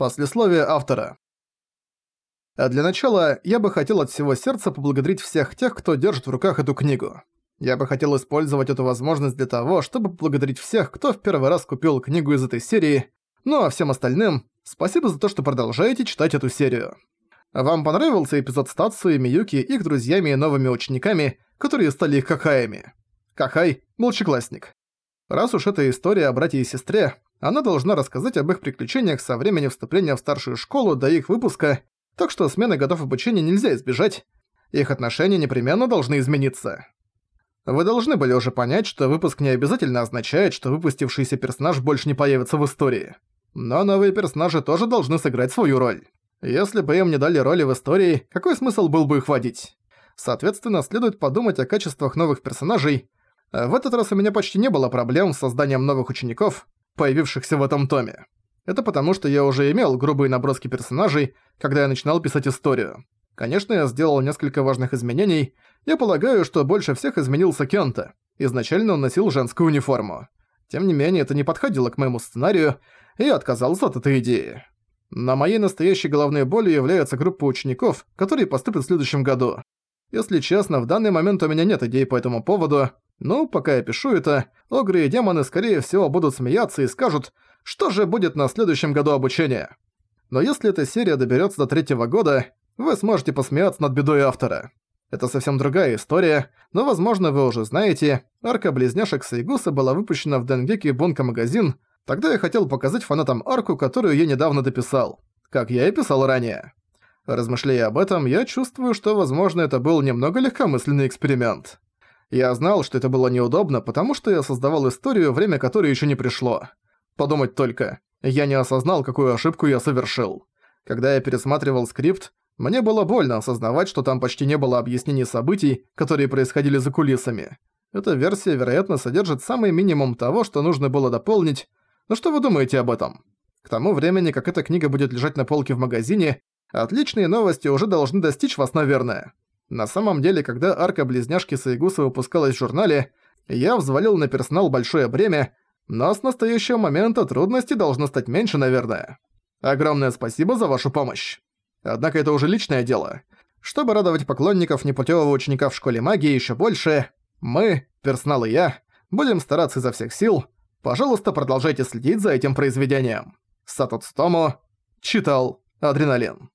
Послесловие автора. А для начала я бы хотел от всего сердца поблагодарить всех тех, кто держит в руках эту книгу. Я бы хотел использовать эту возможность для того, чтобы поблагодарить всех, кто в первый раз купил книгу из этой серии, ну а всем остальным спасибо за то, что продолжаете читать эту серию. Вам понравился эпизод с Тацу и Миюки, их друзьями и новыми учениками, которые стали их какаями? Какай – младшеклассник. Раз уж это история о брате и сестре, она должна рассказать об их приключениях со времени вступления в старшую школу до их выпуска, так что смены годов обучения нельзя избежать. Их отношения непременно должны измениться. Вы должны были уже понять, что выпуск не обязательно означает, что выпустившийся персонаж больше не появится в истории. Но новые персонажи тоже должны сыграть свою роль. Если бы им не дали роли в истории, какой смысл был бы их водить? Соответственно, следует подумать о качествах новых персонажей. В этот раз у меня почти не было проблем с созданием новых учеников, появившихся в этом томе. Это потому, что я уже имел грубые наброски персонажей, когда я начинал писать историю. Конечно, я сделал несколько важных изменений. Я полагаю, что больше всех изменился Кента. Изначально он носил женскую униформу. Тем не менее, это не подходило к моему сценарию, и я отказался от этой идеи. Но моей настоящей головной болью является группа учеников, которые поступят в следующем году. Если честно, в данный момент у меня нет идей по этому поводу, но пока я пишу это, огры и демоны скорее всего будут смеяться и скажут, что же будет на следующем году обучения. Но если эта серия доберется до третьего года, вы сможете посмеяться над бедой автора. Это совсем другая история, но, возможно, вы уже знаете, арка близняшек Сайгуса была выпущена в Денгеки Бунка магазин, тогда я хотел показать фанатам арку, которую я недавно дописал, как я и писал ранее. Размышляя об этом, я чувствую, что, возможно, это был немного легкомысленный эксперимент. Я знал, что это было неудобно, потому что я создавал историю, время которой еще не пришло. Подумать только, я не осознал, какую ошибку я совершил. Когда я пересматривал скрипт, мне было больно осознавать, что там почти не было объяснений событий, которые происходили за кулисами. Эта версия, вероятно, содержит самый минимум того, что нужно было дополнить. Но что вы думаете об этом? К тому времени, как эта книга будет лежать на полке в магазине, отличные новости уже должны достичь вас, наверное. На самом деле, когда арка близняшки Саигуса выпускалась в журнале, я взвалил на персонал большое бремя, но с настоящего момента трудности должно стать меньше, наверное. Огромное спасибо за вашу помощь. Однако это уже личное дело. Чтобы радовать поклонников непутевого ученика в школе магии еще больше, мы, персонал и я, будем стараться изо всех сил. Пожалуйста, продолжайте следить за этим произведением. Сатоцтому читал Адреналин.